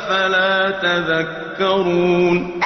أفلا تذكرون